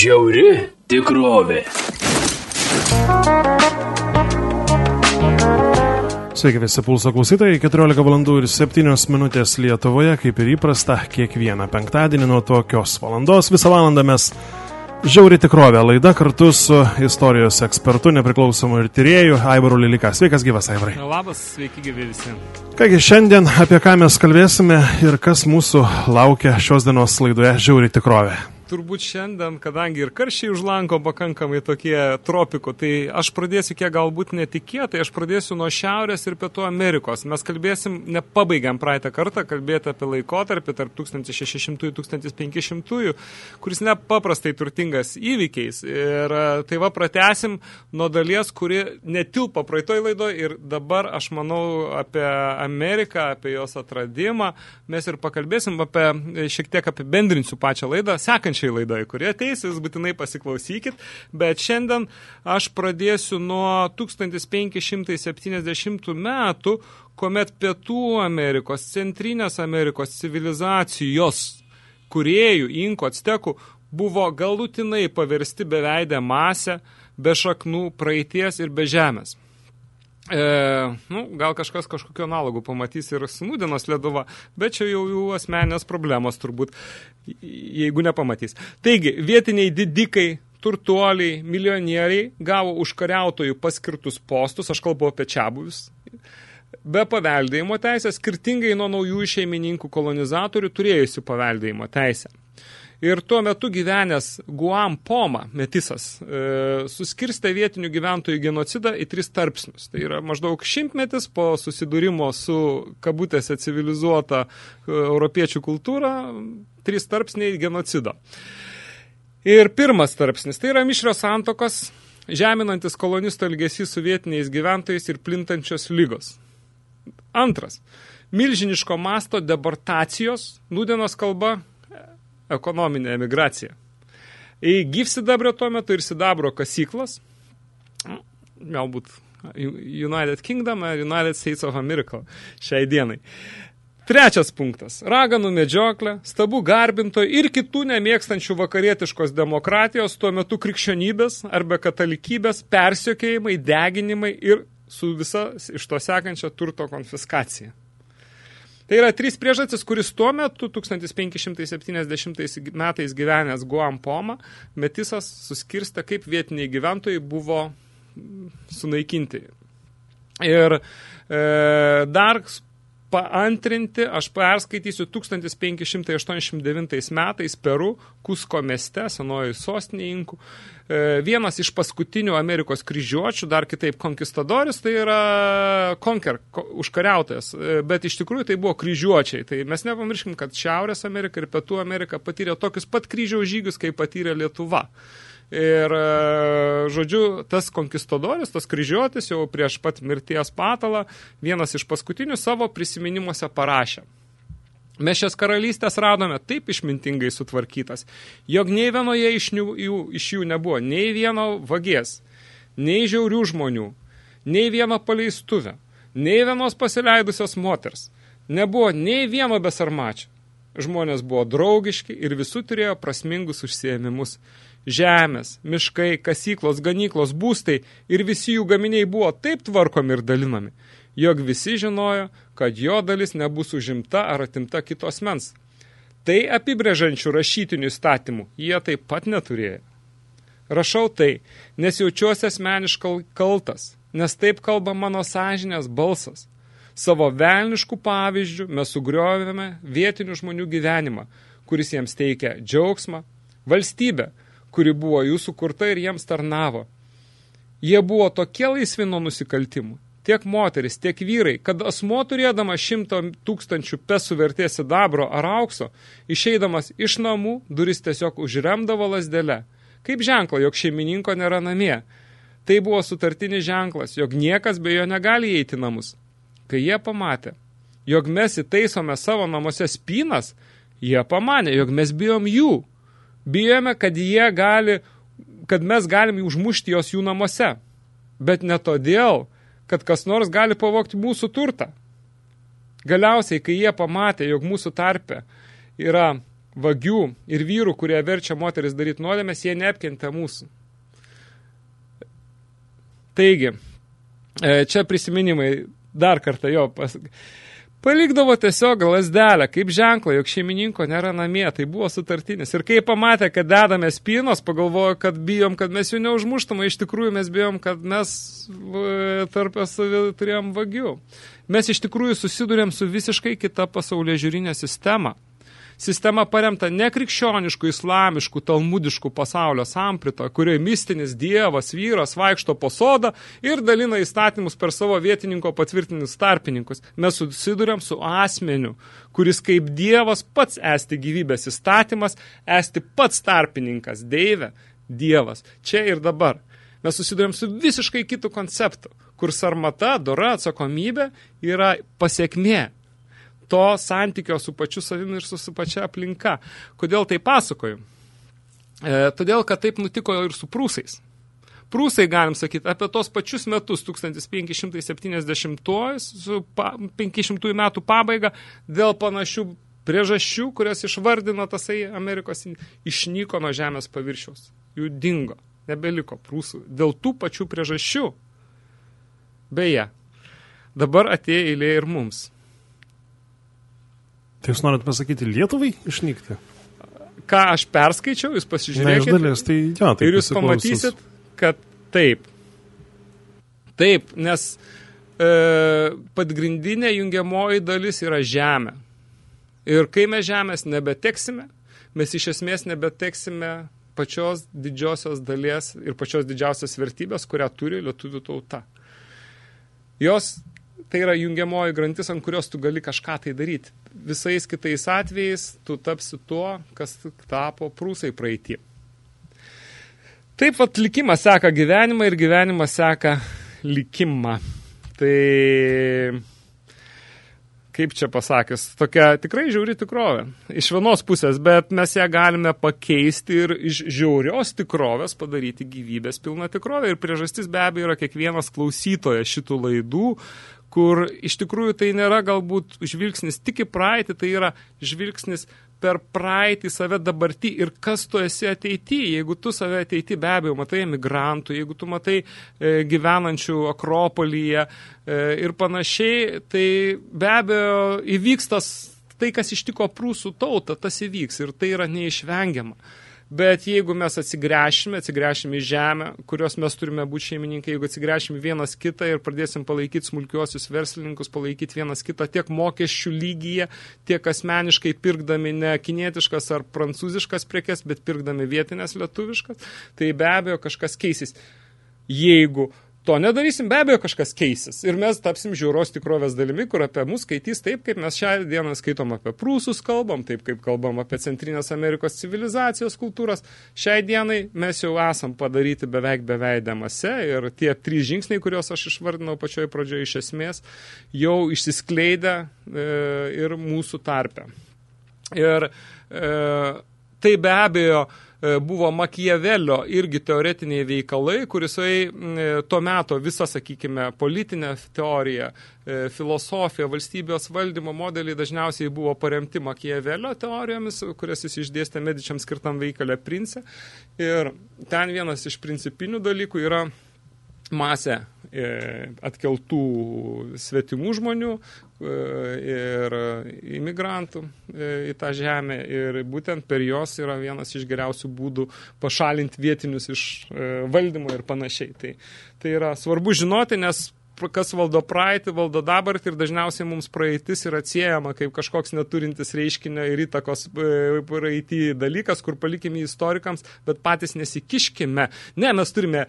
Žiauri tikrovė. Sveiki visi pulso klausytojai, 14 valandų ir 7 minutės Lietuvoje, kaip ir įprasta, kiekvieną penktadienį nuo tokios valandos visą valandą mes Žiauri tikrovė laida kartu su istorijos ekspertu, nepriklausomu ir tyrėju Aivaru Lilika. Sveikas gyvas, Aivarai. Labas, sveiki gyvi visi. Kągi, šiandien apie ką mes kalbėsime ir kas mūsų laukia šios dienos laidoje Žiauri tikrovė turbūt šiandien, kadangi ir karščiai užlanko pakankamai tokie tropikų, tai aš pradėsiu kiek galbūt netikėtai, aš pradėsiu nuo Šiaurės ir Pietų Amerikos. Mes kalbėsim, nepabaigiam praeitą kartą, kalbėti apie laikotarpį tarp 1600-1500, kuris nepaprastai turtingas įvykiais. Ir e, tai va pratesim nuo dalies, kuri netilpo praeitoj laidoje ir dabar aš manau apie Ameriką, apie jos atradimą. Mes ir pakalbėsim apie, šiek tiek apibendrinsiu pačią laidą. Sekančią sekančiai laidoj, kurie ateis, jūs būtinai pasiklausykit, bet šiandien aš pradėsiu nuo 1570 metų, kuomet Pietų Amerikos, Centrinės Amerikos civilizacijos kuriejų, inko, atstekų, buvo galutinai paversti beveidę masę, be šaknų, praeities ir be žemės. E, nu, gal kažkas kažkokio analogų pamatys ir snūdienos Lietuva, bet čia jau jų asmenės problemos turbūt, jeigu nepamatys. Taigi, vietiniai didikai, turtuoliai, milijonieriai gavo užkariautojų paskirtus postus, aš kalbu apie čiabuvis, be paveldėjimo teisės, skirtingai nuo naujų šeimininkų kolonizatorių turėjusių paveldėjimo teisę. Ir tuo metu gyvenęs Guam Poma, metisas, e, suskirstė vietinių gyventojų genocidą į tris tarpsnius. Tai yra maždaug šimtmetis po susidūrimo su kabutėse civilizuota e, europiečių kultūra, trys tarpsniai genocido. Ir pirmas tarpsnis, tai yra mišrios santokos, žeminantis kolonistų elgesys su vietiniais gyventojais ir plintančios lygos. Antras, milžiniško masto deportacijos, nūdienos kalba ekonominė emigracija. Į gyvsidabrio tuo metu ir sidabro kasyklas, galbūt United Kingdom ar United States of America šiai dienai. Trečias punktas. Raganų medžioklė, stabų garbintojų ir kitų nemėgstančių vakarietiškos demokratijos, tuo metu krikščionybės arba katalikybės, persiokėjimai, deginimai ir su visa iš to sekančia turto konfiskacija. Tai yra trys priežastis, kuris tuo metu 1570 metais gyvenęs Guam Poma, metisas suskirsta, kaip vietiniai gyventojai buvo sunaikinti. Ir e, dar paantrinti, aš perskaitysiu 1589 metais Peru, Kusko mieste, senoji sostinė Inkų, e, vienas iš paskutinių Amerikos kryžiuočių, dar kitaip konkistadoris, tai yra konker, užkariautojas, e, bet iš tikrųjų tai buvo kryžiuočiai. Tai mes nepamirškim, kad Šiaurės Amerika ir Pietų Amerika patyrė tokius pat kryžiaus žygius, kaip patyrė Lietuva. Ir, e, žodžiu, tas konkistadoris, tas kryžiuotis jau prieš pat mirties patalą, vienas iš paskutinių savo prisiminimuose parašė. Mes šias karalystės radome taip išmintingai sutvarkytas, jog nei vienoje iš jų, iš jų nebuvo nei vieno vagės, nei žiaurių žmonių, nei vieno paleistuvę, nei vienos pasileidusios moters, nebuvo nei vieno besarmačio. Žmonės buvo draugiški ir visų turėjo prasmingus užsiėmimus – žemės, miškai, kasyklos, ganyklos, būstai ir visi jų gaminiai buvo taip tvarkomi ir dalinami, jog visi žinojo, kad jo dalis nebus užimta ar atimta kitos mens. Tai apibrėžančių rašytinių įstatymų jie taip pat neturėjo. Rašau tai, nes jaučiuosi asmeniškai kaltas, nes taip kalba mano sąžinės balsas. Savo velniškų pavyzdžių mes sugriovėme vietinių žmonių gyvenimą, kuris jiems teikia džiaugsmą, valstybę, kuri buvo jų sukurta ir jiems tarnavo. Jie buvo tokie laisvi nuo nusikaltimų, tiek moteris, tiek vyrai, kad asmo turėdama šimto tūkstančių pesų vertės sidabro ar aukso, išeidamas iš namų, duris tiesiog užremdavo lasdelę, kaip ženklą, jog šeimininko nėra namie. Tai buvo sutartinis ženklas, jog niekas be jo negali įeiti namus. Kai jie pamatė, jog mes įtaisome savo namuose spynas, jie pamanė, jog mes bijom jų Bijome, kad jie gali, kad mes galim užmušti jos jų namuose. Bet ne todėl, kad kas nors gali pavokti mūsų turtą. Galiausiai, kai jie pamatė, jog mūsų tarpe yra vagių ir vyrų, kurie verčia moteris daryti nuodėmės, jie neapkentė mūsų. Taigi, e, čia prisiminimai dar kartą jo pas... Palikdavo tiesiog lasdelę, kaip ženklą, jog šeimininko nėra namie, tai buvo sutartinis. Ir kai pamatė, kad dedame spynos, pagalvojo, kad bijom, kad mes jų neužmuštume, iš tikrųjų mes bijom, kad mes tarp savį turėjom vagių. Mes iš tikrųjų susidurėm su visiškai kita pasaulyje žiūrinė sistema sistema paremta nekrikščioniškų, islamiškų, talmudiškų pasaulio samprito, kurioje mistinis dievas, vyras vaikšto po sodą ir dalina įstatymus per savo vietininko patvirtinius tarpininkus. Mes susiduriam su asmeniu, kuris kaip dievas pats esti gyvybės įstatymas, esti pats tarpininkas, deivė, dievas, čia ir dabar. Mes susidurėm su visiškai kitų konceptų, kur sarmata, dora, atsakomybė yra pasiekmė to santykio su pačiu savimi ir su, su pačia aplinka. Kodėl tai pasakoju? E, todėl, kad taip nutiko ir su prūsais. Prūsai, galim sakyti, apie tos pačius metus, 1570 su pa, 500 metų pabaiga, dėl panašių priežasčių, kurias išvardino tasai Amerikos, išnyko nuo žemės paviršiaus. Jų dingo, nebeliko prūsų. Dėl tų pačių priežasčių. Beje, dabar atėjo eilė ir mums. Tai jūs norit pasakyti Lietuvai išnykti? Ką aš perskaičiau, jūs pasižiūrėkite. Dalis, tai, jo, tai ir jūs pamatysit, kad taip. Taip, nes e, pagrindinė jungiamoji dalis yra žemė. Ir kai mes žemės nebeteksime, mes iš esmės nebeteksime pačios didžiosios dalies ir pačios didžiausios vertybės, kurią turi lietuvių tauta. Jos tai yra jungiamoji grantis, ant kurios tu gali kažką tai daryti. Visais kitais atvejais tu tapsi tuo, kas tapo prūsai praeitį. Taip vat likimas seka gyvenimą ir gyvenimas seka likimą. Tai kaip čia pasakęs, tokia tikrai žiauri tikrovė. Iš vienos pusės, bet mes ją galime pakeisti ir iš žiaurios tikrovės padaryti gyvybės pilną tikrovę. Ir priežastis be abejo yra kiekvienas klausytojas šitų laidų, kur iš tikrųjų tai nėra galbūt žvilgsnis tik į praeitį, tai yra žvilgsnis per praeitį save dabartį ir kas tu esi ateity. Jeigu tu save ateity be abejo matai emigrantų, jeigu tu matai e, gyvenančių Akropolyje e, ir panašiai, tai be abejo įvyks tas, tai, kas ištiko prūsų tautą, tas įvyks ir tai yra neišvengiama. Bet jeigu mes atsigręšime, atsigręšime į žemę, kurios mes turime būti šeimininkai, jeigu atsigręšime vienas kitą ir pradėsim palaikyti smulkiuosius verslininkus, palaikyti vienas kitą tiek mokesčių lygyje, tiek asmeniškai pirkdami ne kinietiškas ar prancūziškas prekes, bet pirkdami vietinės lietuviškas, tai be abejo kažkas keisis. Jeigu to nedarysim, be abejo kažkas keisis. Ir mes tapsim žiūros tikrovės dalimi, kur apie mus skaitys taip, kaip mes šią dieną skaitom apie prūsus kalbam, taip kaip kalbam apie Centrinės Amerikos civilizacijos kultūros. Šiai dienai mes jau esam padaryti beveik beveidamase ir tie trys žingsniai, kuriuos aš išvardinau pačioje pradžioje iš esmės, jau išsiskleidę e, ir mūsų tarpe. Ir e, tai be abejo, E, buvo Makiavelio irgi teoretiniai veikalai, kurisai to meto visą, sakykime, politinę teoriją, e, filosofiją, valstybės valdymo modeliai dažniausiai buvo paremti Makiavelio teorijomis, kurias jis išdėstė medičiams skirtam veikalę Prince. Ir ten vienas iš principinių dalykų yra masę e, atkeltų svetimų žmonių e, ir imigrantų e, į tą žemę ir būtent per jos yra vienas iš geriausių būdų pašalinti vietinius iš valdymo ir panašiai. Tai, tai yra svarbu žinoti, nes kas valdo praeitį, valdo dabartį ir dažniausiai mums praeitis yra atsiejama kaip kažkoks neturintis reiškinio ir įtakos praeitį dalykas, kur palikime istorikams, bet patys nesikiškime. Ne, mes turime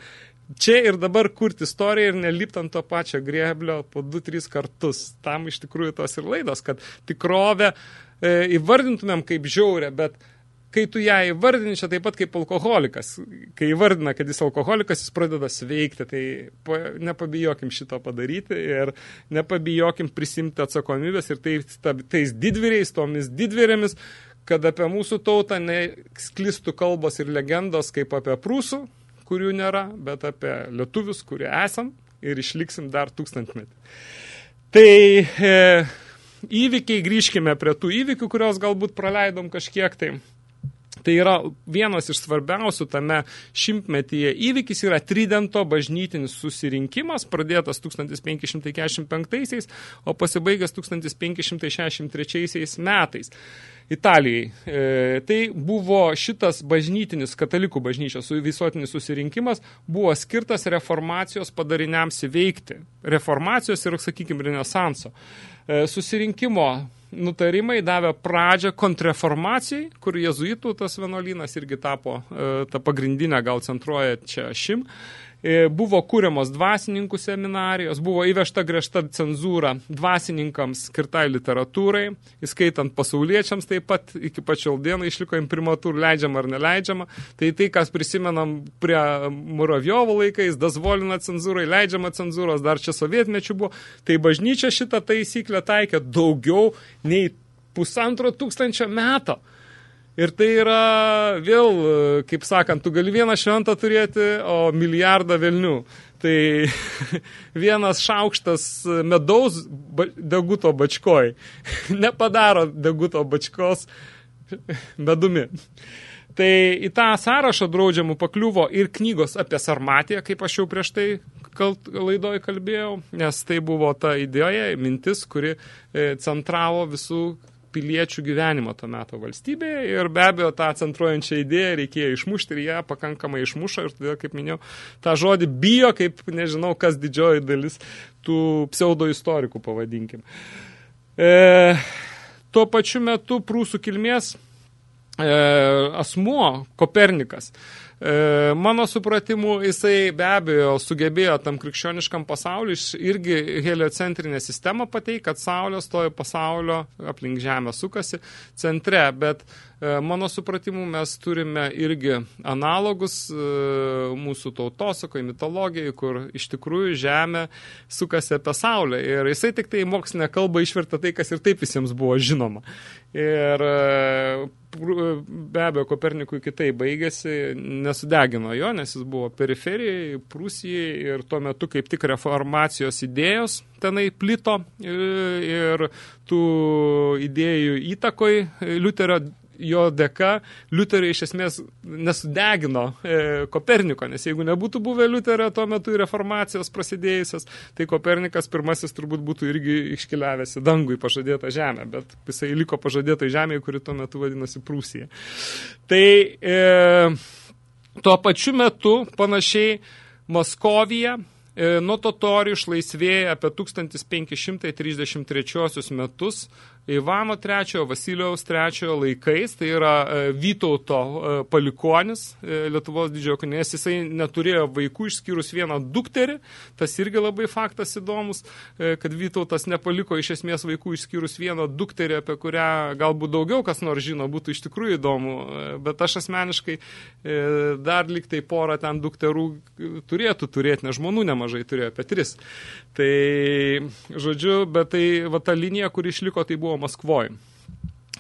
čia ir dabar kurti istoriją ir nelipti ant to pačio grėblio po 2-3 kartus. Tam iš tikrųjų tos ir laidos, kad tikrovę e, įvardintumėm kaip žiaurę, bet kai tu ją įvardini, čia taip pat kaip alkoholikas. Kai įvardina, kad jis alkoholikas, jis pradeda sveikti, tai po, nepabijokim šito padaryti ir nepabijokim prisimti atsakomybės ir tai, ta, tais didvyriais, tomis didvyrėmis, kad apie mūsų tautą nesklistų kalbos ir legendos kaip apie prūsų, kurių nėra, bet apie lietuvius, kurie esam ir išliksim dar tūkstantmetį. Tai e, įvykiai, grįžkime prie tų įvykių, kurios galbūt praleidom kažkiek tai. Tai yra vienas iš svarbiausių tame šimtmetyje įvykis yra Tridento bažnytinis susirinkimas, pradėtas 1545, o pasibaigęs 1563 metais. Italijai. E, tai buvo šitas bažnytinis, katalikų bažnyčios visuotinis susirinkimas, buvo skirtas reformacijos padariniams įveikti. Reformacijos ir, sakykime, renesanso. E, susirinkimo nutarimai davė pradžią kontreformacijai, kur jezuitų tas vienuolynas irgi tapo e, ta pagrindinė, gal centruoja čia šim. E, buvo kūriamos dvasininkų seminarijos, buvo įvežta griežta cenzūra dvasininkams skirtai literatūrai, įskaitant pasauliečiams taip pat iki pačiol dieną išliko imprimatūr leidžiama ar neleidžiama. Tai tai, kas prisimenam prie Muravjovo laikais, dazvolina cenzūrai, leidžiama cenzūros, dar čia sovietmečių buvo. Tai bažnyčia šitą taisyklę taikė daugiau nei pusantro tūkstančio metų. Ir tai yra vėl, kaip sakant, tu gali vieną šventą turėti, o milijardą velnių. Tai vienas šaukštas medaus deguto bačkoj nepadaro deguto bačkos medumi. Tai į tą sąrašą draudžiamų pakliuvo ir knygos apie Sarmatiją, kaip aš jau prieš tai laidoj kalbėjau, nes tai buvo ta idėja, mintis, kuri e, centravo visų piliečių gyvenimo to meto valstybėje ir be abejo tą centruojančią idėją reikėjo išmušti ir ją pakankamai išmušo ir todėl, kaip minėjau, tą žodį bijo, kaip nežinau, kas didžioji dalis tų pseudoistorikų pavadinkim. E, tuo pačiu metu prūsų kilmės e, asmuo Kopernikas mano supratimu, jisai be abejo sugebėjo tam krikščioniškam pasauliu irgi heliocentrinę sistemą pateikti, kad Saulė stoja pasaulio aplink Žemę sukasi centre, bet e, mano supratimu mes turime irgi analogus e, mūsų tautosakoje, mitologijai, kur iš tikrųjų Žemė sukasi apie Saulę ir jisai tik tai mokslinę kalbą išverta tai, kas ir taip visiems buvo žinoma. Ir be abejo, Kopernikui kitai baigėsi, nesudegino jo, nes jis buvo periferijai, Prūsijai ir tuo metu kaip tik reformacijos idėjos tenai plito ir tų idėjų įtakoj Liuterio jo dėka Liuterio iš esmės nesudegino e, Koperniko, nes jeigu nebūtų buvę Liuterio tuo metu reformacijos prasidėjusios, tai Kopernikas pirmasis turbūt būtų irgi iškeliavęs į dangų į pažadėtą žemę, bet jisai liko pažadėtą žemė, kuri tuo metu vadinosi Prūsija. Tai e, tuo pačiu metu panašiai Moskovija e, nuo totorių išlaisvėja apie 1533 metus Ivano III, Vasiliaus III laikais, tai yra e, Vytauto e, palikonis e, Lietuvos didžiojo kunės, jisai neturėjo vaikų išskyrus vieną dukterį, tas irgi labai faktas įdomus, kad Vytautas nepaliko iš esmės vaikų išskyrus vieną dukterį, apie kurią galbūt daugiau kas nors žino, būtų iš tikrųjų įdomu, bet aš asmeniškai dar liktai porą ten dukterų turėtų turėti, nes žmonų nemažai turėjo, apie tris. Tai, žodžiu, bet tai va ta linija, kuri išliko, tai buvo Maskvoje.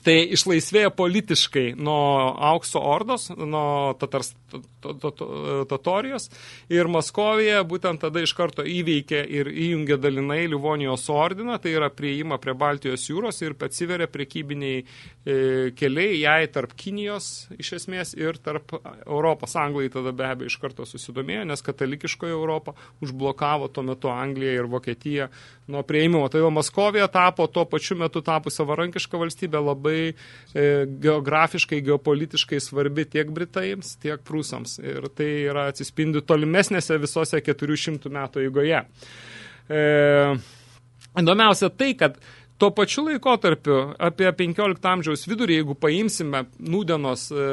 Tai išlaisvėjo politiškai nuo aukso ordos, nuo tatars, Totorijos ir Maskovija būtent tada iš karto įveikė ir įjungė dalinai Livonijos ordiną, tai yra prieima prie Baltijos jūros ir atsiveria prekybiniai e, keliai jai tarp Kinijos iš esmės ir tarp Europos. Anglai tada be abejo iš karto susidomėjo, nes katalikiškoje Europą užblokavo tuo metu Anglija ir Vokietija nuo prieimimo. Tai jau Maskovija tapo tuo pačiu metu tapu savarankišką valstybę labai labai e, geografiškai, geopolitiškai svarbi tiek Britaims, tiek Prūsams. Ir tai yra atsispindi tolimesnėse visose 400 metų eigoje. E, įdomiausia tai, kad Tuo pačiu laikotarpiu, apie 15 amžiaus vidurį, jeigu paimsime nūdienos e,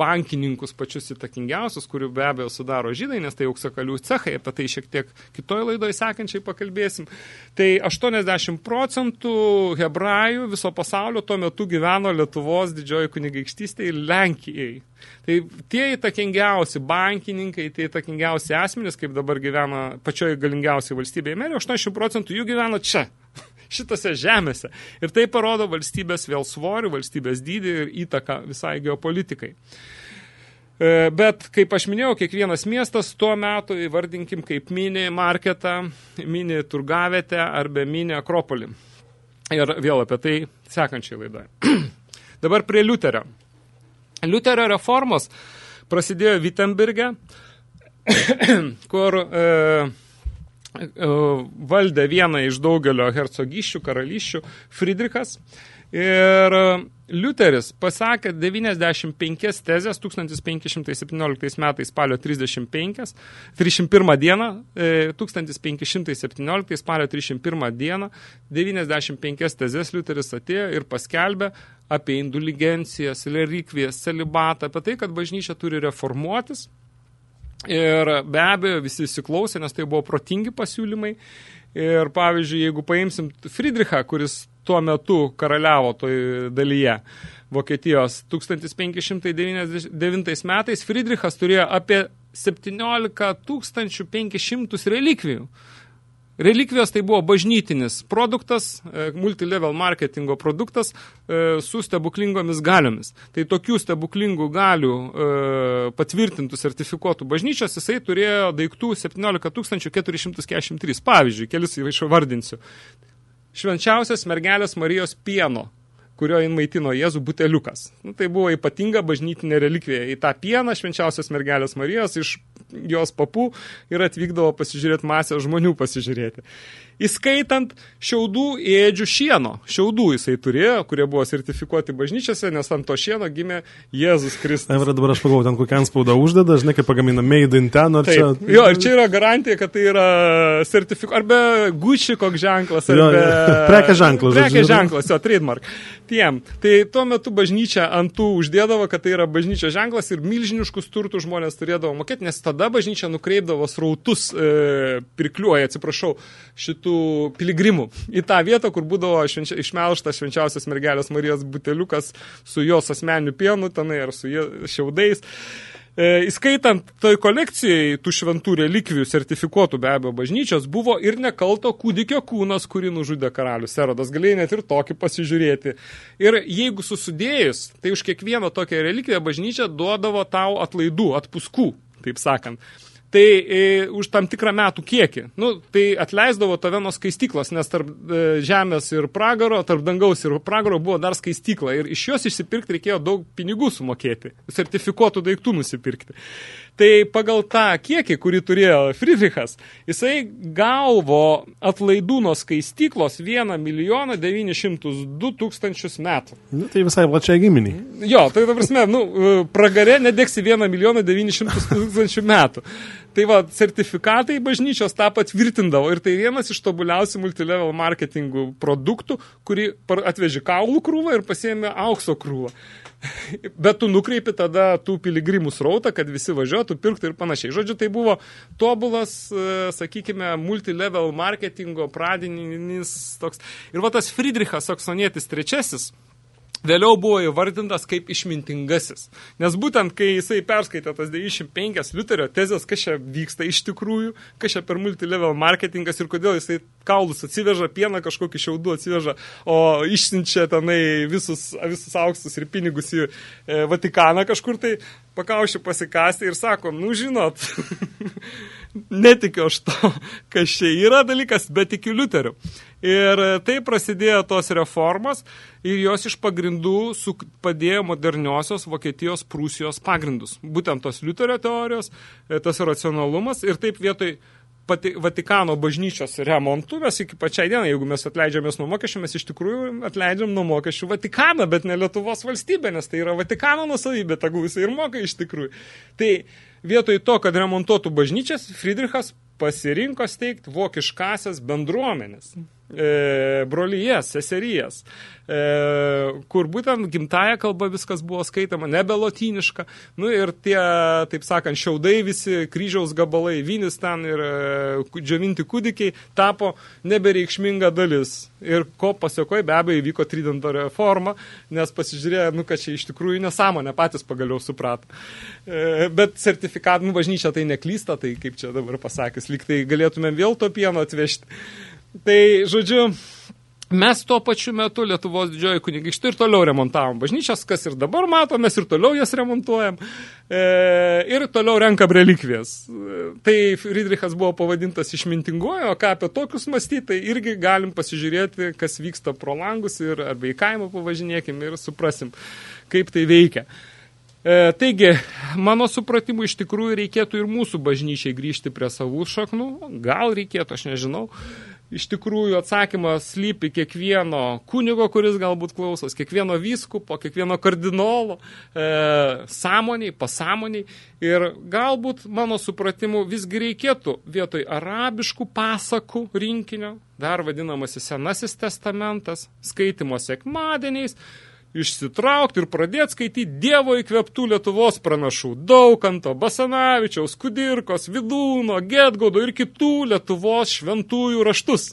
bankininkus pačius įtakingiausius, kurių be abejo sudaro žydai, nes tai auksakalių cechai, apie tai šiek tiek kitoje laidoje sekančiai pakalbėsim, tai 80 procentų hebrajų viso pasaulio tuo metu gyveno Lietuvos didžioji kunigaikštystė ir Lenkijai. Tai tie įtakingiausi bankininkai, tie įtakingiausi asmenys, kaip dabar gyvena pačioje galingiausiai valstybėje Amerijoje, 80 procentų jų gyveno čia šitose žemėse. Ir tai parodo valstybės vėl svorių, valstybės dydį ir įtaką visai geopolitikai. E, bet, kaip aš minėjau, kiekvienas miestas tuo metu įvardinkim kaip mini marketą, mini turgavietę arba mini akropolį. Ir vėl apie tai sekančiai laidoje. Dabar prie Liuterio. Liuterio reformos prasidėjo Wittenberge, kur e, valdė vieną iš daugelio hercogiščių, karališčių, Friedrichas. Ir Liuteris pasakė 95 tezės 1517 metais spalio 35, 31 dieną, 1517 spalio 31 dieną, 95 tezės Liuteris atėjo ir paskelbė apie indulgencijas, lerikvijas, celibatą, apie tai, kad bažnyčia turi reformuotis. Ir be abejo, visi įsiklausė, nes tai buvo protingi pasiūlymai. Ir pavyzdžiui, jeigu paimsim Friedrichą, kuris tuo metu karaliavo toj dalyje Vokietijos, 1599 metais Friedrichas turėjo apie 17 500 relikvijų. Relikvijos tai buvo bažnytinis produktas, e, multilevel marketingo produktas e, su stebuklingomis galiomis. Tai tokių stebuklingų galių e, patvirtintų sertifikuotų bažnyčios jisai turėjo daiktų 17 443. Pavyzdžiui, kelis išvardinsiu. Švenčiausias mergelės Marijos pieno kurio jin maitino Jėzų buteliukas. Nu, tai buvo ypatinga bažnytinė relikvija. Į tą pieną švenčiausios mergelės Marijos iš jos papų ir atvykdavo pasižiūrėti masę žmonių pasižiūrėti įskaitant šiaudų ėdžių šieno. Šiaudų jisai turėjo, kurie buvo sertifikuoti bažnyčiose, nes ant to šieno gimė Jėzus Kristus. Na, dabar aš pagalvoju, ten kokią spaudą uždeda, žinai, kaip pagamina made in ten, ar Taip. čia... Jo, ir čia yra garantija, kad tai yra sertifikuoti, arba Gucci koks ženklas, arba... Jo, jo. Prekė ženklas. Prekė ženklas, jo, trademark. Tiem. Tai tuo metu bažnyčia ant tų uždėdavo, kad tai yra bažnyčio ženklas ir milžiniškus turtų žmonės turėdavo mokėti, nes tada bažnyčia nukreipdavo srautus, e, prikliuoja, atsiprašau, šitų tų piligrimų į tą vietą, kur būdavo švenčia, išmelštas švenčiausias mergelės Marijos buteliukas su jos asmeniu pienu tenai ar su šiaudais. E, įskaitant toj kolekcijai tų šventų relikvijų sertifikuotų be abejo bažnyčios, buvo ir nekalto kūdikio kūnas, kurį nužudė karalius Erodas. Galėjai net ir tokį pasižiūrėti. Ir jeigu susudėjus, tai už kiekvieną tokią relikviją bažnyčia duodavo tau atlaidų, atpuskų, taip sakant tai e, už tam tikrą metų kiekį. Nu, tai atleisdavo tave nuo skaistyklos, nes tarp e, žemės ir pragaro, tarp dangaus ir pragaro buvo dar skaistykla ir iš jos išsipirkti reikėjo daug pinigų sumokėti, sertifikuotų daiktų nusipirkti. Tai pagal tą kiekį, kurį turėjo Friedrichas, jisai galvo atlaidų nuo skaistyklos 1 milijoną 902 tūkstančius metų. Nu, tai visai plačiai giminiai. Jo, tai ta prasme, nu, pragare nedėksi 1 milijoną 900 tūkstančių metų. Tai va, sertifikatai bažnyčios tą patvirtindavo ir tai vienas iš tobuliausių multilevel marketingų produktų, kurį atveži kaulų krūvą ir pasiėmė aukso krūvą. Bet tu nukreipi tada tų piligrimų srautą, kad visi važiuotų, pirktų ir panašiai. Žodžiu, tai buvo tobulas, e, sakykime, multilevel marketingo pradinis toks. Ir va tas Friedrichas Saksonietis trečiasis, vėliau buvo įvardintas kaip išmintingasis. Nes būtent, kai jisai perskaitė tas 95 Liuterio tezės, kas čia vyksta iš tikrųjų, kas čia per multilevel marketingas ir kodėl jisai kaulus atsiveža, pieną kažkokį šiaudų atsiveža, o išsiunčia tenai visus, visus auksus ir pinigus į e, Vatikaną kažkur tai pakaušį pasikasti ir sako, nu žinot, netikiu aš to, kas čia yra dalykas, bet tikiu Liuteriu. Ir tai prasidėjo tos reformos ir jos iš pagrindų padėjo moderniosios Vokietijos Prūsijos pagrindus. Būtent tos Liuterio teorijos, e, tas racionalumas ir taip vietoj pati, Vatikano bažnyčios remontų, mes iki pačiai dienai, jeigu mes atleidžiamės nuo mokesčių, mes iš tikrųjų atleidžiam nuo mokesčių Vatikaną, bet ne Lietuvos valstybę, nes tai yra Vatikano nusavybė, tegu jisai ir moka iš tikrųjų. Tai vietoj to, kad remontuotų bažnyčias, Friedrichas pasirinko steigti vokiškasias bendruomenės e, brolyjas, seserijas, e, kur būtent gimtaja kalba viskas buvo skaitama, nebe lotyniška. Nu ir tie, taip sakant, šiaudai visi, kryžiaus gabalai, vynis ten ir e, džiovinti kūdikiai tapo nebereikšminga dalis. Ir ko pasiekoje be abejo įvyko tridento reforma, nes pasižiūrėjo, nu, kad čia iš tikrųjų nesąmonė, patys pagaliau suprato. E, bet sertifikatų nu, bažnyčia tai neklysta, tai kaip čia dabar pasakęs, lyg tai galėtumėm vėl to pieno atvežti. Tai, žodžiu, Mes tuo pačiu metu Lietuvos didžioji kunigaikštė ir toliau remontavom bažnyčias, kas ir dabar matom, mes ir toliau jas remontuojam e, ir toliau renkam relikvijas. E, tai Friedrichas buvo pavadintas išmintinguoju, o ką apie tokius mąstyti, tai irgi galim pasižiūrėti, kas vyksta pro langus ir arba į kaimą pavažinėkim ir suprasim, kaip tai veikia. E, taigi, mano supratimu, iš tikrųjų reikėtų ir mūsų bažnyčiai grįžti prie savų šaknų, gal reikėtų, aš nežinau, iš tikrųjų atsakymas slypi kiekvieno kunigo, kuris galbūt klausos, kiekvieno vyskupo, kiekvieno kardinolo, e, sąmoniai, pasąmoniai. Ir galbūt, mano supratimu, visgi reikėtų vietoj arabiškų pasakų rinkinio, dar vadinamasis Senasis testamentas, skaitimo sekmadieniais, išsitraukti ir pradėti skaityti Dievo įkveptų Lietuvos pranašų Daukanto, Basanavičiaus, Kudirkos, Vidūno, Gedgodo ir kitų Lietuvos šventųjų raštus.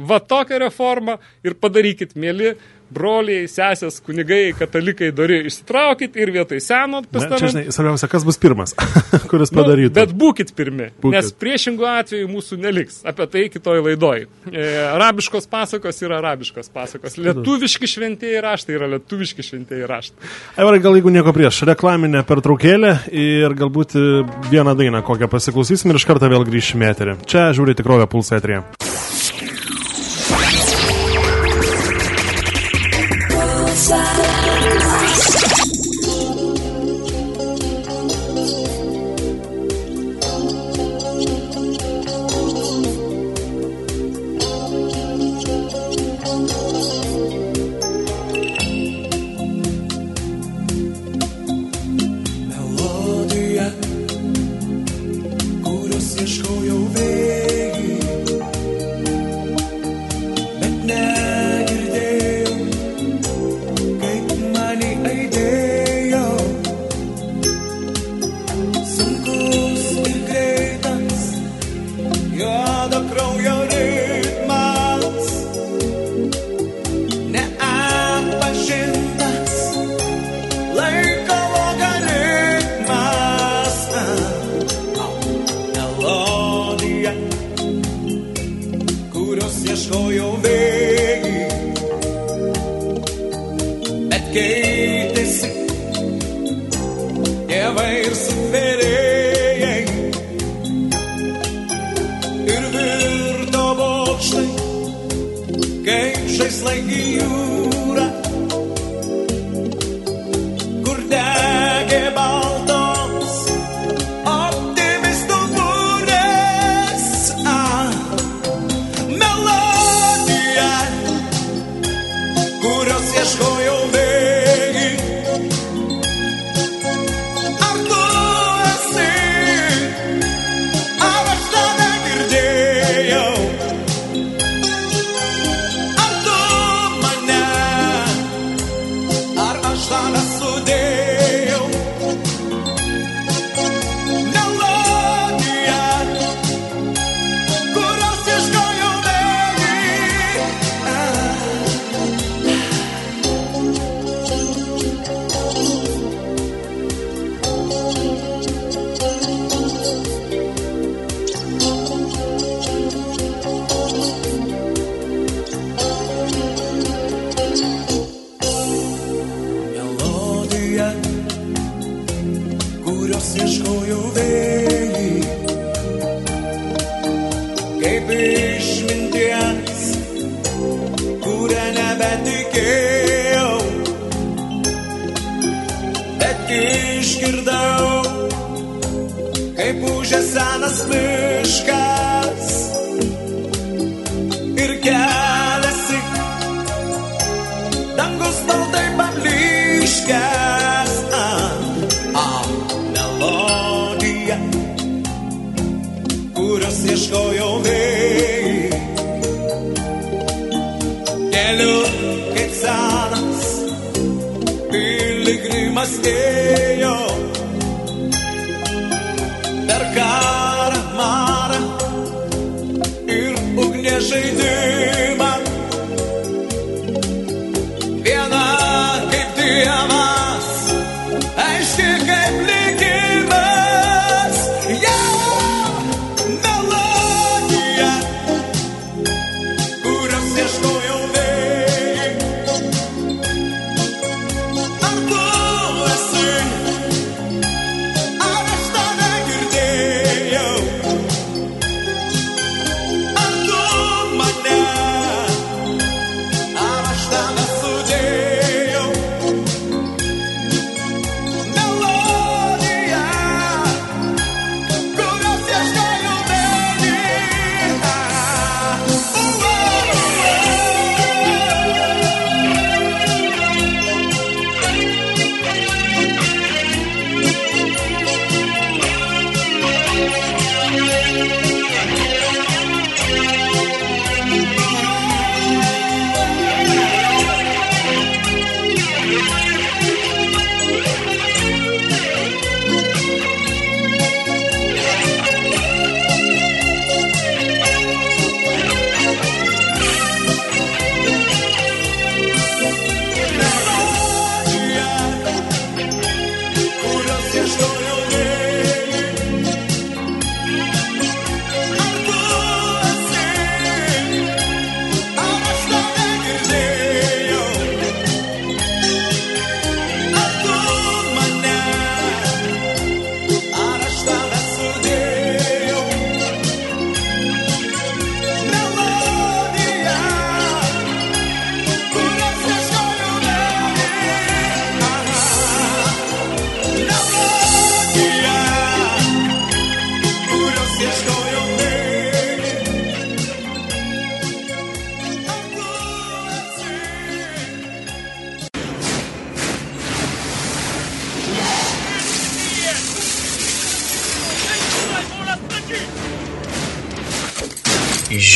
Va tokią reformą ir padarykit, mėly broliai, sesės, kunigai, katalikai, dori, išsitraukit ir vietoj seno testamento. Čia, žinai, svarbiausia, kas bus pirmas, kuris nu, padarytų. Bet būkit pirmi, būkit. nes priešingų atveju mūsų neliks. Apie tai kitoj laidoj. E, arabiškos pasakos yra arabiškos pasakos. Lietuviški šventieji raštai yra lietuviški šventieji raštai. Aivarai, gal jeigu nieko prieš, reklaminę pertraukėlę ir galbūt vieną dainą kokią pasiklausysim ir iš karto vėl grįšime eterį. Čia žiūri tikrovę pulsą eterį.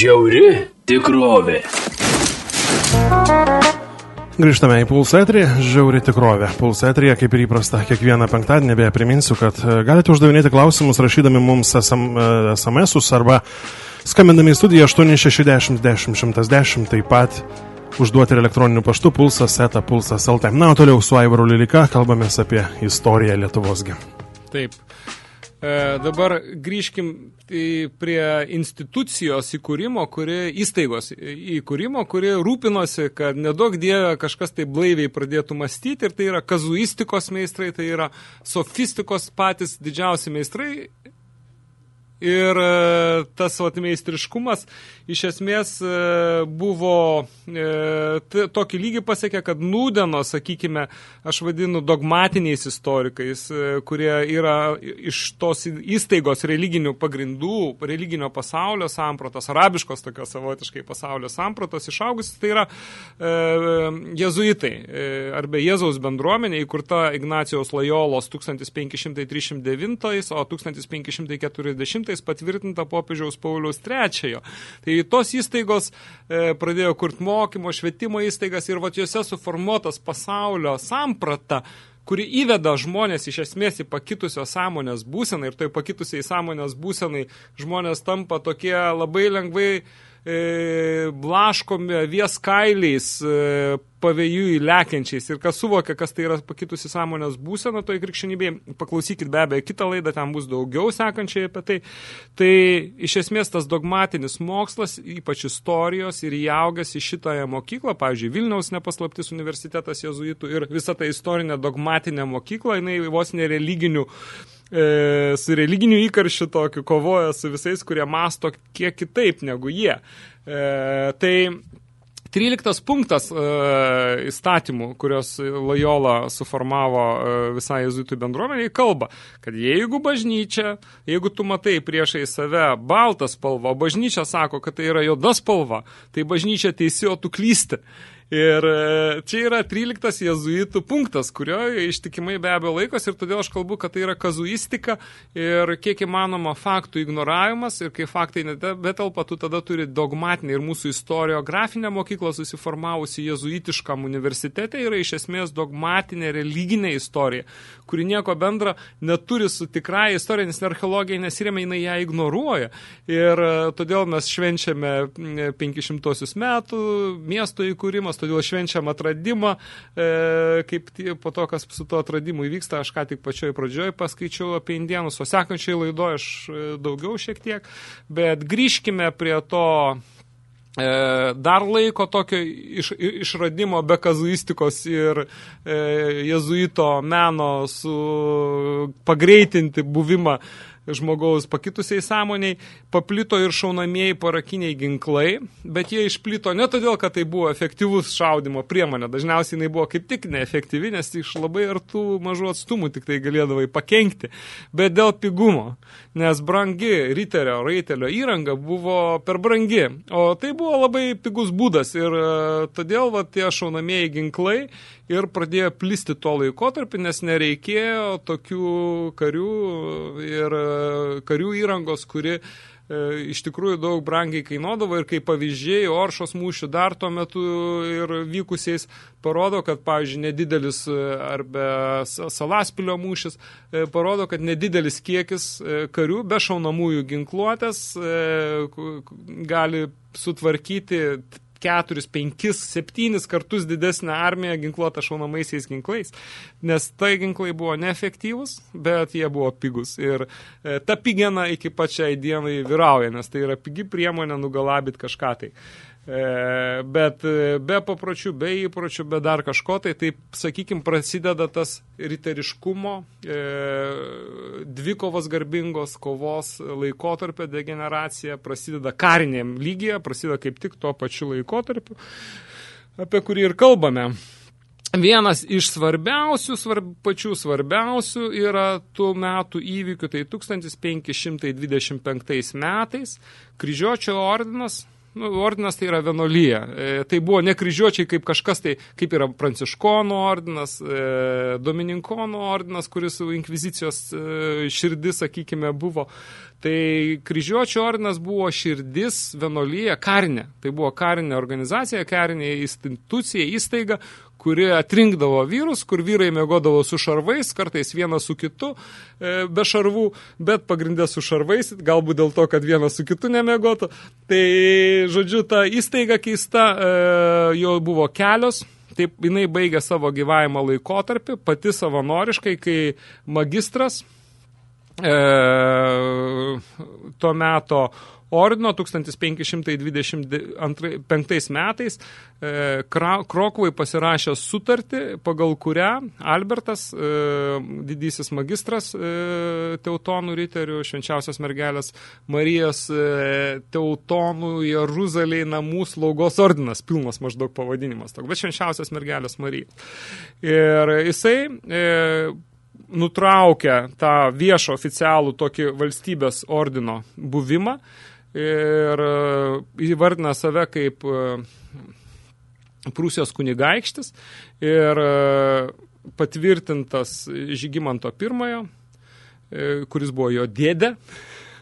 Žiauri tikrovė. Grįžtame į pulsetrį, žiauri tikrovė. Pulsetrija, kaip ir įprasta, kiekvieną penktadienį, beje, priminsiu, kad e, galite uždavinėti klausimus rašydami mums SMS-us arba skambindami į studiją 860 10 110, taip pat užduoti ir elektroniniu paštu pulsas eta pulsas LT. Na, o toliau su Aivaru Lilika kalbamės apie istoriją Lietuvosgi. Taip. E, dabar grįžkim prie institucijos įkūrimo, kuri, įstaigos įkūrimo, kuri rūpinosi, kad nedaug dievė kažkas tai blaiviai pradėtų mąstyti ir tai yra kazuistikos meistrai, tai yra sofistikos patys didžiausi meistrai Ir e, tas vat, meistriškumas iš esmės e, buvo e, tokį lygį pasiekė, kad nūdeno, sakykime, aš vadinu dogmatiniais istorikais, kurie yra iš tos įstaigos religinių pagrindų, religinio pasaulio sampratos, arabiškos tokios savotiškai pasaulio sampratos išaugusi, tai yra e, jezuitai, e, arba Jėzaus bendruomenė, įkurta Ignacijos Lajolos 1539, o 1540 metais patvirtinta popiežiaus Pauliaus III. Tai tos įstaigos e, pradėjo kurti mokymo, švietimo įstaigas ir va juose suformuotas pasaulio samprata, kuri įveda žmonės iš esmės į pakitusios sąmonės būseną ir toj pakitusiai sąmonės būsenai žmonės tampa tokie labai lengvai blaškomi avies kailiais, e, pavėjų įlekiančiais ir kas suvokia, kas tai yra pakitusi sąmonės būsena, toj krikščionybėje, paklausykit be abejo kitą laidą, ten bus daugiau sekančiai apie tai. Tai iš esmės tas dogmatinis mokslas, ypač istorijos ir įaugęs į šitąją mokyklą, pavyzdžiui, Vilniaus nepaslaptis universitetas jezuitų ir visa ta istorinė dogmatinė mokykla, jinai vos nereliginių e, su religiniu įkaršiu tokiu kovoja su visais, kurie masto kiek kitaip negu jie. E, tai 13 punktas e, įstatymų, kurios Loyola suformavo e, visai jezuitų bendruomeniai, kalba, kad jeigu bažnyčia, jeigu tu matai priešai save baltą spalvą, o bažnyčia sako, kad tai yra juoda spalva, tai bažnyčia teisi, o tu klysti. Ir e, čia yra 13 jezuitų punktas, kurio ištikimai be abejo laikos ir todėl aš kalbu, kad tai yra kazuistika ir kiek įmanoma faktų ignoravimas ir kai faktai betelpa, tu tada turi dogmatinę ir mūsų istoriografinę mokyklą susiformavusi jezuitiškam universitete yra iš esmės dogmatinė religinė istorija, kuri nieko bendra neturi su tikrąja istorija, nes archeologija nesiremia, jinai ją ignoruoja. Ir e, todėl mes švenčiame 500 metų miesto įkūrimą dienos, todėl švenčiam atradimą, e, kaip po to, kas su to atradimu įvyksta, aš ką tik pačioj pradžioj paskaičiau apie indienus, o sekančiai laidoje aš e, daugiau šiek tiek, bet grįžkime prie to e, dar laiko tokio iš, išradimo be kazuistikos ir e, jezuito meno su pagreitinti buvimą žmogaus pakitusiai sąmoniai, paplito ir šaunamieji parakiniai ginklai, bet jie išplito ne todėl, kad tai buvo efektyvus šaudimo priemonė, dažniausiai jinai buvo kaip tik neefektyvi, nes iš labai artų mažų atstumų tik tai galėdavai pakenkti, bet dėl pigumo, nes brangi riterio, raitelio įranga buvo per brangi, o tai buvo labai pigus būdas ir e, todėl va, tie šaunamieji ginklai ir pradėjo plisti tuo laikotarpį, nes nereikėjo tokių karių ir e, karių įrangos, kuri e, iš tikrųjų daug brangiai kainuodavo ir kaip pavyzdžiai Oršos mūšių dar tuo metu ir vykusiais parodo, kad, pavyzdžiui, nedidelis e, arba Salaspilio mūšis parodo, kad nedidelis kiekis karių be šaunamųjų ginkluotės gali sutvarkyti keturis, penkis, septynis kartus didesnę armiją ginkluotą šaunamaisiais ginklais, nes tai ginklai buvo neefektyvus, bet jie buvo pigus. Ir e, ta pigena iki pačiai dienai vyrauja, nes tai yra pigi priemonė nugalabit kažką tai. E, bet e, be papročių, be įpročių, be dar kažko, tai taip, sakykime, prasideda tas riteriškumo, e, dvikovos garbingos kovos laikotarpio degeneracija, prasideda karinėm lygyje, prasideda kaip tik tuo pačiu laikotarpiu, apie kurį ir kalbame. Vienas iš svarbiausių, svarb, pačių svarbiausių yra tų metų įvykių, tai 1525 metais kryžiuočio ordinas Nu, ordinas tai yra vienolyje. E, tai buvo ne kryžiuočiai kaip kažkas, tai kaip yra pranciškonų ordinas, e, domininkonų ordinas, kuris inkvizicijos e, širdis, sakykime, buvo. Tai kryžiuočio ordinas buvo širdis vienolyje karinė. Tai buvo karinė organizacija, karinė institucija, įstaiga, kuri atrinkdavo vyrus, kur vyrai mėgodavo su šarvais, kartais vienas su kitu e, be šarvų, bet pagrindė su šarvais, galbūt dėl to, kad vienas su kitu nemėgotų. Tai, žodžiu, ta įstaiga keista, e, jo buvo kelios, Taip, jinai baigė savo gyvavimo laikotarpį, pati savanoriškai, kai magistras e, to meto ordino 1525 metais e, Krokuvai pasirašė sutartį, pagal kurią Albertas, e, didysis magistras e, Teutonų riterių, švenčiausios mergelės Marijos Teutonų Jeruzaliai namų slaugos ordinas, pilnas maždaug pavadinimas, bet švenčiausios mergelės Marija. Ir jisai nutraukia tą viešo oficialų tokį valstybės ordino buvimą ir e, įvardina save kaip e, Prūsijos kunigaikštis ir e, patvirtintas Žygimanto pirmojo, kuris buvo jo dėdė,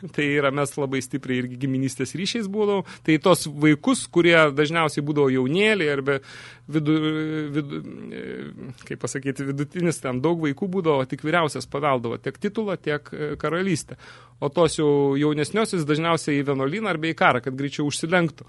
tai yra mes labai stipriai irgi giminystės ryšiais būdavo, tai tos vaikus, kurie dažniausiai būdavo jaunėliai arba vidu, vidu, kaip pasakyti, vidutinis, ten daug vaikų būdavo, tik vyriausias paveldavo tiek titulą, tiek karalystę. O tos jau jaunesniosios dažniausiai į vienuolyną arba į karą, kad greičiau užsilenktų.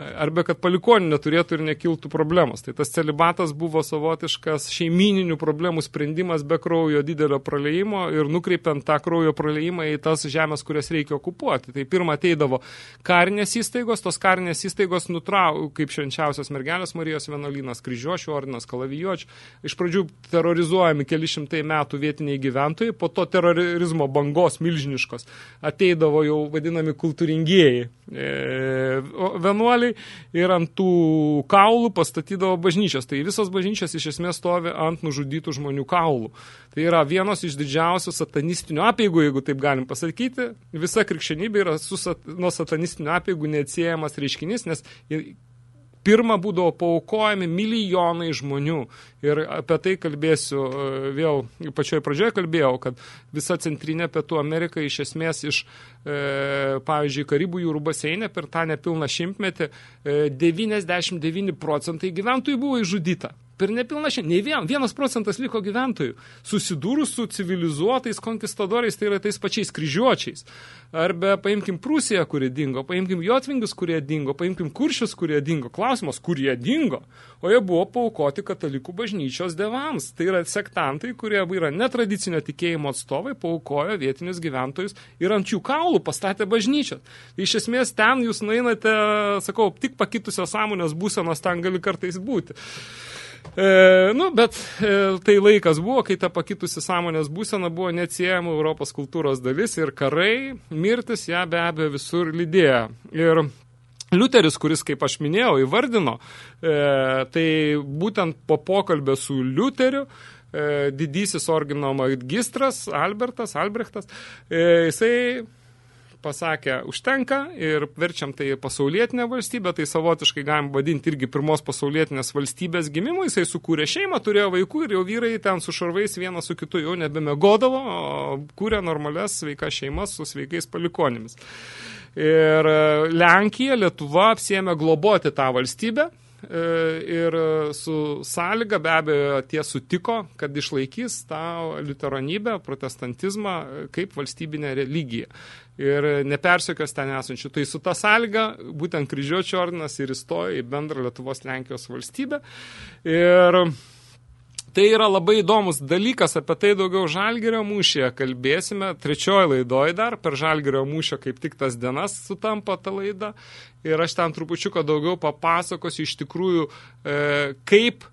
Arba kad palikonių neturėtų ir nekiltų problemos. Tai tas celibatas buvo savotiškas šeimininių problemų sprendimas be kraujo didelio praleimo ir nukreipiant tą kraujo praleimą į tas žemės, kurias reikia okupuoti. Tai pirmą ateidavo karinės įstaigos, tos karinės įstaigos nutrau, kaip švenčiausios mergelės Marijos vienuolynas, kryžiuošių ordinas, kalavijuočių. Iš pradžių terrorizuojami keli šimtai metų vietiniai gyventojai, po to terorizmo bangos milžiniškos ateidavo jau vadinami kultūringieji e, vienuoliai ir ant tų kaulų pastatydavo bažnyčias. Tai visos bažnyčios iš esmės stovi ant nužudytų žmonių kaulų. Tai yra vienos iš didžiausių satanistinių apėgų, jeigu taip galim pasakyti. Visa krikščionybė yra su nuo satanistinių apėgų neatsiejamas reiškinys, nes pirmą būdavo paukojami milijonai žmonių. Ir apie tai kalbėsiu e, vėl, pačioje pradžioje kalbėjau, kad visa centrinė Pietų Amerika iš esmės iš, e, pavyzdžiui, Karibų jūrų baseinė per tą nepilną šimtmetį e, 99 procentai gyventojų buvo išžudyta. Per nepilną šiandien. Nei vien, vienas procentas liko gyventojų. Susidūrus su civilizuotais konkistadoriais, tai yra tais pačiais kryžiuočiais. Arba paimkim Prūsiją, kurie dingo, paimkim Jotvingius, kurie dingo, paimkim Kuršius, kurie dingo. Klausimas, kurie dingo. O jie buvo paukoti katalikų bažnyčios devams. Tai yra sektantai, kurie yra netradicinio tikėjimo atstovai, paukojo vietinius gyventojus ir ant jų kaulų pastatė bažnyčią. Iš esmės ten jūs nueinate, sakau, tik pakitusios sąmonės būsenos ten gali kartais būti. E, nu, bet e, tai laikas buvo, kai ta pakitusi sąmonės būsena buvo neatsiejama Europos kultūros dalis ir karai, mirtis ją be abejo visur lydėjo. Ir Liuteris, kuris, kaip aš minėjau, įvardino, e, tai būtent po pokalbio su Liuteriu, e, didysis orgino magistras, Albertas, Albrechtas, e, jisai pasakė, užtenka ir verčiam tai pasaulietinę valstybę, tai savotiškai galim vadinti irgi pirmos pasaulietinės valstybės gimimui, jisai sukūrė šeimą, turėjo vaikų ir jau vyrai ten su šarvais vienas su kitu jau nebemegodavo, kūrė normales sveikas šeimas su sveikais palikonimis. Ir e, Lenkija, Lietuva apsėmė globoti tą valstybę, ir su sąlyga be abejo tie sutiko, kad išlaikys tą liuteronybę, protestantizmą kaip valstybinę religiją ir nepersiokios ten esančių. Tai su ta sąlyga būtent kryžiuočio ordinas ir įstojo į bendrą Lietuvos Lenkijos valstybę. Ir tai yra labai įdomus dalykas, apie tai daugiau Žalgirio mūšyje kalbėsime. Trečioji laidoje dar, per Žalgirio mūšio kaip tik tas dienas sutampa ta laida. Ir aš ten trupučiuką daugiau papasakosiu iš tikrųjų, e, kaip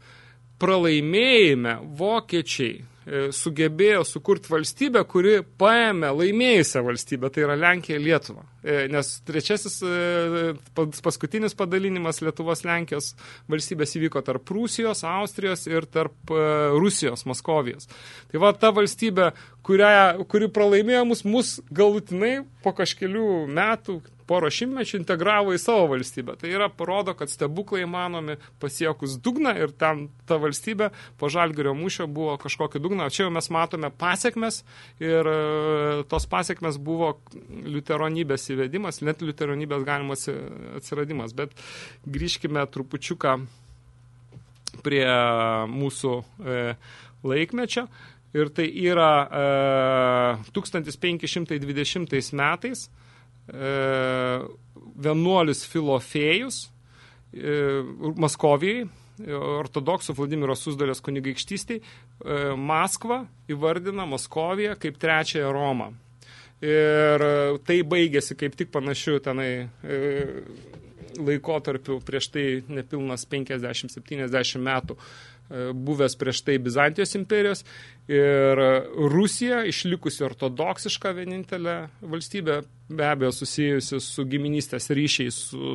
pralaimėjime vokiečiai sugebėjo sukurti valstybę, kuri paėmė laimėjusią valstybę, tai yra Lenkija Lietuva. E, nes trečiasis e, paskutinis padalinimas Lietuvos Lenkijos valstybės įvyko tarp Prūsijos, Austrijos ir tarp Rusijos, Moskovijos. Tai va ta valstybė, kurią, kuri pralaimėjo mus, mus galutinai po kažkelių metų, poro šimtmečių integravo į savo valstybę. Tai yra parodo, kad stebuklai manomi pasiekus dugną ir ten ta valstybė po žalgirio mūšio buvo kažkokį dugną. Čia jau mes matome pasiekmes ir e, tos pasiekmes buvo liuteronybės įvedimas, net liuteronybės galimas atsiradimas. Bet grįžkime trupučiuką prie mūsų e, laikmečio. Ir tai yra e, 1520 metais e, vienuolis Filofėjus e, Maskovijai, ortodoksų Vladimiro Susdalės kunigaikštystiai, e, Maskva įvardina Moskoviją kaip trečiąją Romą. Ir tai baigėsi kaip tik panašiu tenai e, laikotarpiu prieš tai nepilnas 50-70 metų e, buvęs prieš tai Bizantijos imperijos. Ir Rusija, išlikusi ortodoksiška vienintelė valstybė, be abejo susijusi su giminystės ryšiais su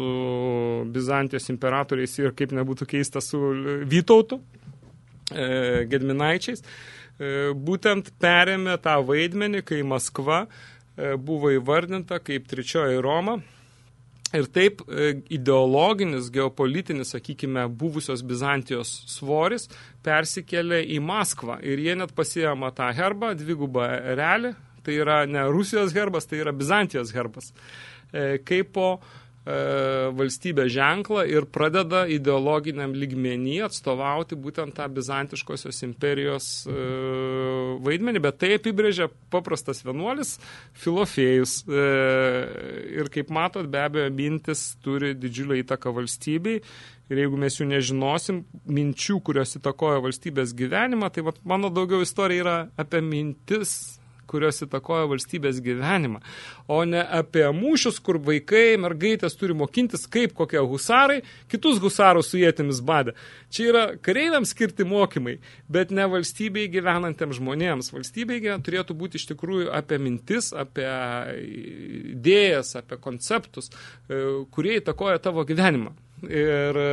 Bizantijos imperatoriais ir kaip nebūtų keista su Vytautu, e, Gedminaičiais, e, būtent perėmė tą vaidmenį, kai Maskva buvo įvardinta kaip trečioji Roma Ir taip e, ideologinis, geopolitinis, sakykime, buvusios Bizantijos svoris persikėlė į Maskvą. Ir jie net pasiema tą herbą, dvigubą realį, tai yra ne Rusijos herbas, tai yra Bizantijos herbas. E, kaip po valstybės ženklą ir pradeda ideologiniam lygmenį atstovauti būtent tą bizantiškosios imperijos e, vaidmenį, bet tai apibrėžia paprastas vienuolis Filofėjus. E, ir kaip matot, be abejo, mintis turi didžiulę įtaką valstybei. Ir jeigu mes jų nežinosim, minčių, kurios įtakoja valstybės gyvenimą, tai vat, mano daugiau istorija yra apie mintis kurios įtakoja valstybės gyvenimą, o ne apie mūšius, kur vaikai, mergaitės turi mokintis, kaip kokie husarai, kitus husarus su jėtimis badė. Čia yra kareiviams skirti mokymai, bet ne valstybei gyvenantiems žmonėms. Valstybei turėtų būti iš tikrųjų apie mintis, apie idėjas, apie konceptus, e, kurie įtakoja tavo gyvenimą. Ir e,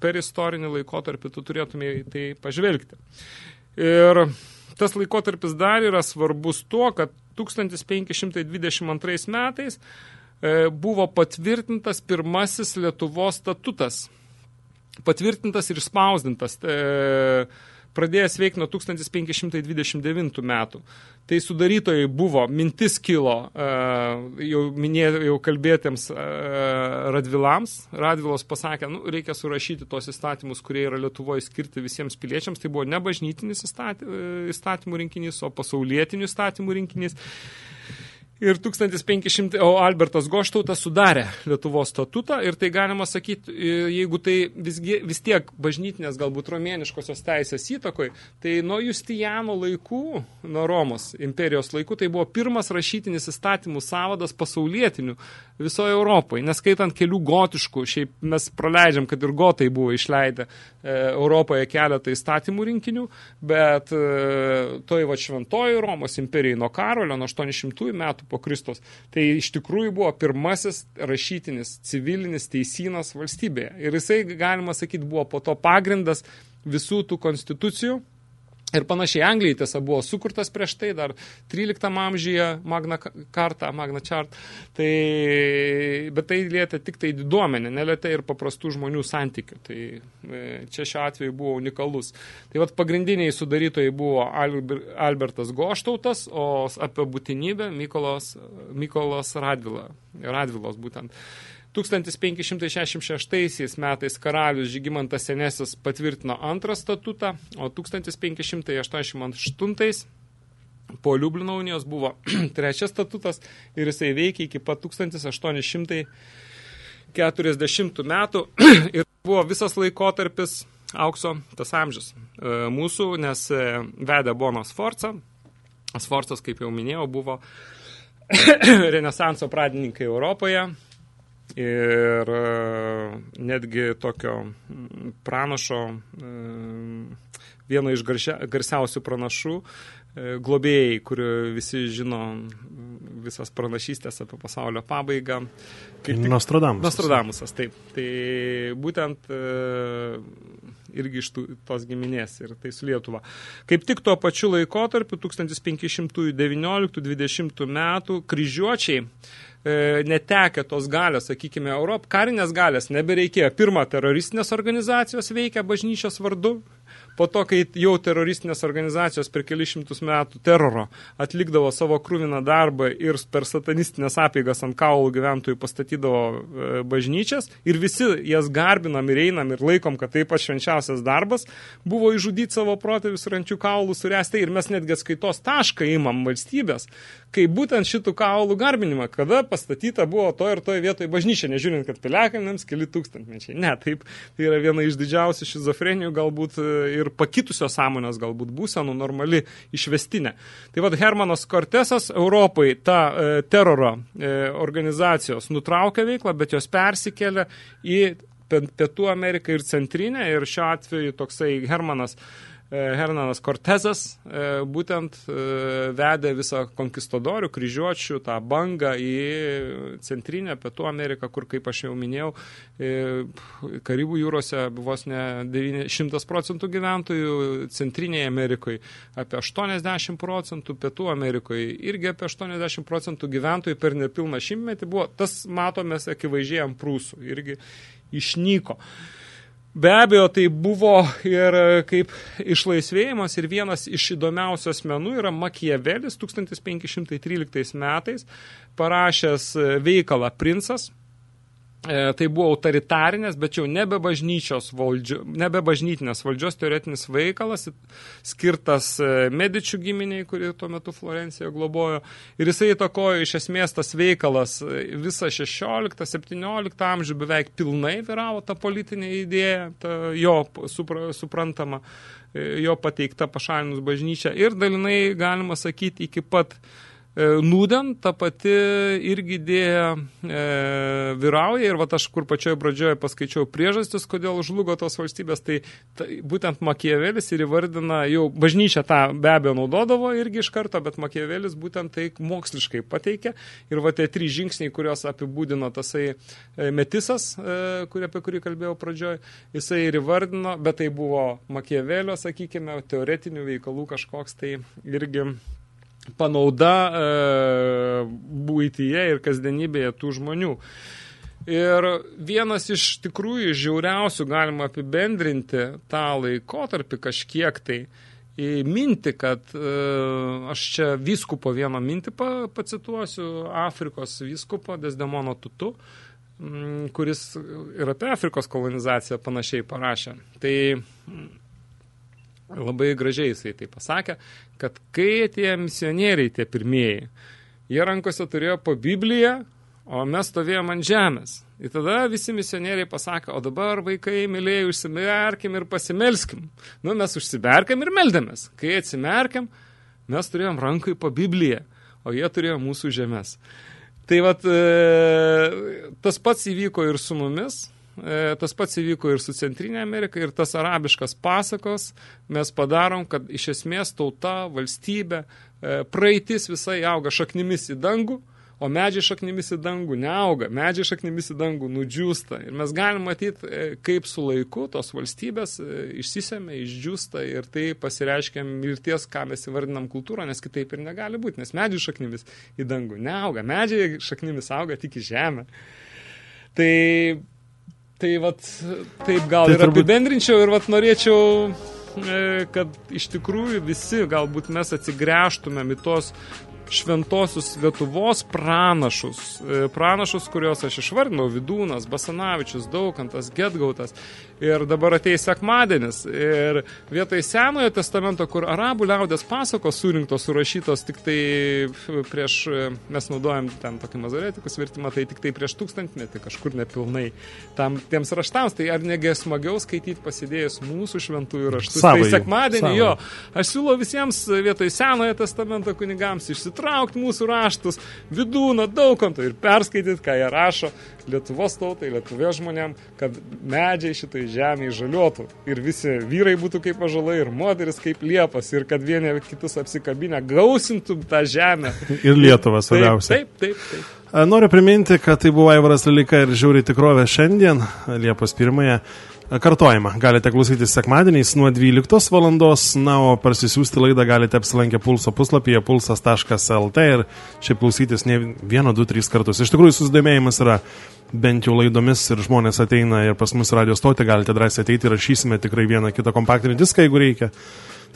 per istorinį laikotarpį tu turėtumai tai pažvelgti. Ir tas laikotarpis dar yra svarbus tuo, kad 1522 metais e, buvo patvirtintas pirmasis Lietuvos statutas. Patvirtintas ir išspausdintas. E, pradėjęs veikti nuo 1529 metų. Tai sudarytojai buvo, mintis kilo, e, jau minėjau, jau kalbėtėms e, Radvilams. Radvilos pasakė, nu, reikia surašyti tos įstatymus, kurie yra Lietuvoje skirti visiems piliečiams. Tai buvo ne bažnytinis įstatymų rinkinys, o pasaulietinių įstatymų rinkinys. Ir 1500, o Albertas Goštautas sudarė Lietuvos statutą ir tai galima sakyti, jeigu tai visgi, vis tiek bažnytinės galbūt romėniškosios teisės įtakoj, tai nuo Justijano laikų, nuo Romos imperijos laikų, tai buvo pirmas rašytinis įstatymų savadas pasaulietinių visoje Europoje, neskaitant kelių gotiškų, šiaip mes praleidžiam, kad ir gotai buvo išleidę e, Europoje keletą įstatymų rinkinių, bet e, toj va šventoji Romos imperijai nuo Karolio, nuo 800 metų po Kristos. Tai iš tikrųjų buvo pirmasis rašytinis civilinis teisynas valstybėje. Ir jisai, galima sakyti, buvo po to pagrindas visų tų konstitucijų, Ir panašiai Anglijai tiesa buvo sukurtas prieš tai, dar 13 amžyje Magna Carta, Magna Chart, tai, bet tai lietė tik tai diduomenė, nelietė ir paprastų žmonių santykių. Tai e, čia šiuo atveju buvo unikalus. Tai vat pagrindiniai sudarytojai buvo Albertas Goštautas, o apie būtinybę Mykolos, Mykolos Radvila, Radvilos būtent. 1566 metais karalius Žygimantas Senesis patvirtino antrą statutą, o 1588 po Liublino unijos buvo trečias statutas ir jisai veikia iki pat 1840 metų ir buvo visas laikotarpis aukso tas amžius e, mūsų, nes e, vedė Bono Sforca. Sforcas, kaip jau minėjau, buvo renesanso pradininkai Europoje, ir e, netgi tokio pranašo, e, vieno iš garsiausių pranašų, e, globėjai, kurio visi žino visas pranašystės apie pasaulio pabaigą. Kaip tik, Nostradamusas. Nostradamusas, taip. Tai būtent irgi iš tos giminės ir tai su Lietuva. Kaip tik tuo pačiu laikotarpiu 1519-20 metų kryžiuočiai netekę tos galės, sakykime, Europ, karinės galės nebereikėjo. Pirma, teroristinės organizacijos veikia bažnyčios vardu, po to, kai jau teroristinės organizacijos per kelius šimtus metų teroro atlikdavo savo krūviną darbą ir per satanistinės apėgas ant kaulų gyventojų pastatydavo e, bažnyčias ir visi jas garbinam ir einam ir laikom, kad taip pat švenčiausias darbas buvo išžudyti savo protėvius ir ančių kaulų suresti ir mes netgi skaitos tašką imam valstybės, kai būtent šitų kaulų garbinimą, kada pastatyta buvo to ir toje vietoje bažnyčia, nežiūrint, kad piliakalniams keli tūkstantmečiai. Ne, taip, tai yra viena iš didžiausių šizofrenijų galbūt e, ir ir pakitusios sąmonės galbūt būsenų normali išvestinė. Tai vad Hermanas Kortesas Europai tą e, teroro e, organizacijos nutraukė veiklą, bet jos persikėlė į Pietų Ameriką ir Centrinę ir šiuo atveju toksai Hermanas Hernanas Cortezas e, būtent e, vedė visą konkistadorių, kryžiuočių, tą bangą į centrinę Pietų Ameriką, kur, kaip aš jau minėjau, Karibų jūrose vos ne 100 procentų gyventojų, centrinėje Amerikoje apie 80 procentų, Pietų Amerikoje irgi apie 80 procentų gyventojų per nepilną šimtmetį buvo, tas matomės akivaizdžiai ant prūsų, irgi išnyko. Uh, Be abejo, tai buvo ir kaip išlaisvėjimas ir vienas iš įdomiausių asmenų yra Makiavelis 1513 metais parašęs veikalą Princas, E, tai buvo autoritarinės, bet jau nebe, valdžio, nebe bažnytinės valdžios teoretinis veikalas, skirtas e, medičių giminiai, kuri tuo metu Florencijoje globojo. Ir jisai įtakojo iš esmės tas veikalas e, visą 16-17 amžių beveik pilnai vyravo tą politinę idėją, ta jo supra, suprantama, jo pateikta pašalinus bažnyčią. Ir dalinai, galima sakyti, iki pat E, nūdien ta pati irgi idėja e, vyrauja ir vat aš kur pačioje pradžioje paskaičiau priežastis, kodėl žlugo tos valstybės, tai, tai būtent Makievelis ir įvardina, jau bažnyčia tą be abejo naudodavo irgi iš karto, bet Makievelis būtent tai moksliškai pateikė. Ir va tie trys žingsniai, kurios apibūdino tasai e, metisas, e, kurį, apie kurį kalbėjau pradžioje, jisai ir įvardino, bet tai buvo Makievelio, sakykime, teoretinių veikalų kažkoks tai irgi panauda e, būtyje ir kasdienybėje tų žmonių. Ir vienas iš tikrųjų žiauriausių galima apibendrinti tą laikotarpį kažkiek tai mintį, kad e, aš čia vyskupo vieną mintį pa, pacituosiu, Afrikos vyskupo Desdemono Tutu, m, kuris ir apie Afrikos kolonizaciją panašiai parašė. Tai labai gražiai jisai tai pasakė, kad kai tie misionieriai, tie pirmieji, jie rankose turėjo po Bibliją, o mes stovėjom ant žemės. Ir tada visi misionieriai pasakė, o dabar vaikai, mylėjai, užsimerkim ir pasimelskim. Nu, mes užsimerkiam ir meldėmės. Kai atsimerkiam, mes turėjom rankai po Bibliją, o jie turėjo mūsų žemės. Tai vat, e, tas pats įvyko ir su mumis, tas pats įvyko ir su Centrinė Amerika ir tas arabiškas pasakos mes padarom, kad iš esmės tauta, valstybė, e, praeitis visai auga šaknimis į dangų, o medžiai šaknimis į dangų neauga, medžiai šaknimis į dangų nudžiūsta. Ir mes galim matyti, e, kaip su laiku tos valstybės išsisėmė, išdžiūsta ir tai pasireiškia mirties, ką mes įvardinam kultūrą, nes kitaip ir negali būti, nes medžiai šaknimis į dangų neauga, medžiai šaknimis auga tik į žemę. Tai Tai vat, taip gal tai ir turbūt... apibendrinčiau ir vat norėčiau, e, kad iš tikrųjų visi galbūt mes atsigręžtumėm į tos šventosius Lietuvos pranašus, e, pranašus, kuriuos aš išvardinau, Vidūnas, Basanavičius, Daukantas, Getgautas. Ir dabar ateis sekmadienis. Ir vietoj Senojo testamento, kur arabų liaudės pasakos surinktos, surašytos tik tai prieš, e, mes naudojam ten tokį mazoretikus vertimą, tai tik tai prieš tūkstantmetį, kažkur nepilnai tam tiems raštams. Tai ar negi smagiau skaityti pasidėjus mūsų šventųjų raštus? Savai, tai sekmadienį, savai. jo. Aš siūlau visiems vietoj Senojo testamento kunigams išsitraukti mūsų raštus, vidūną, daukanto ir perskaityti, ką jie rašo Lietuvos tautai, Lietuvės žmonėm, kad medžiai šitai žemėje žaliuotų ir visi vyrai būtų kaip ažalai ir moteris kaip liepas ir kad vieni kitus apsikabinę gausintų tą žemę. Ir Lietuvą svarbiausia. Taip, taip, taip. taip. Noriu priminti, kad tai buvo Aivaras Lilika ir žiūri tikrovė šiandien, Liepos 1. Kartojimą galite klausytis sekmadieniais nuo 12 valandos, na, o parsisiųsti laidą galite apsilankę pulso puslapyje pulsas.lt ir šiaip klausytis ne 1, 2, 3 kartus. Iš tikrųjų, susidomėjimas yra bent jau laidomis ir žmonės ateina ir pas mus radio stoti, galite drąsiai ateiti ir rašysime tikrai vieną kitą kompaktinį diską, jeigu reikia.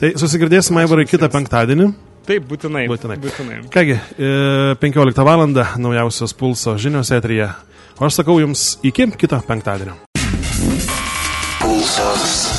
Tai susigirdėsime, Aivarai, kitą penktadienį. Taip, būtinai. Būtinai. būtinai. Kągi, e, 15 val. naujausios pulso žinios etrija. O aš sakau jums iki kito penktadienio. Pulsas.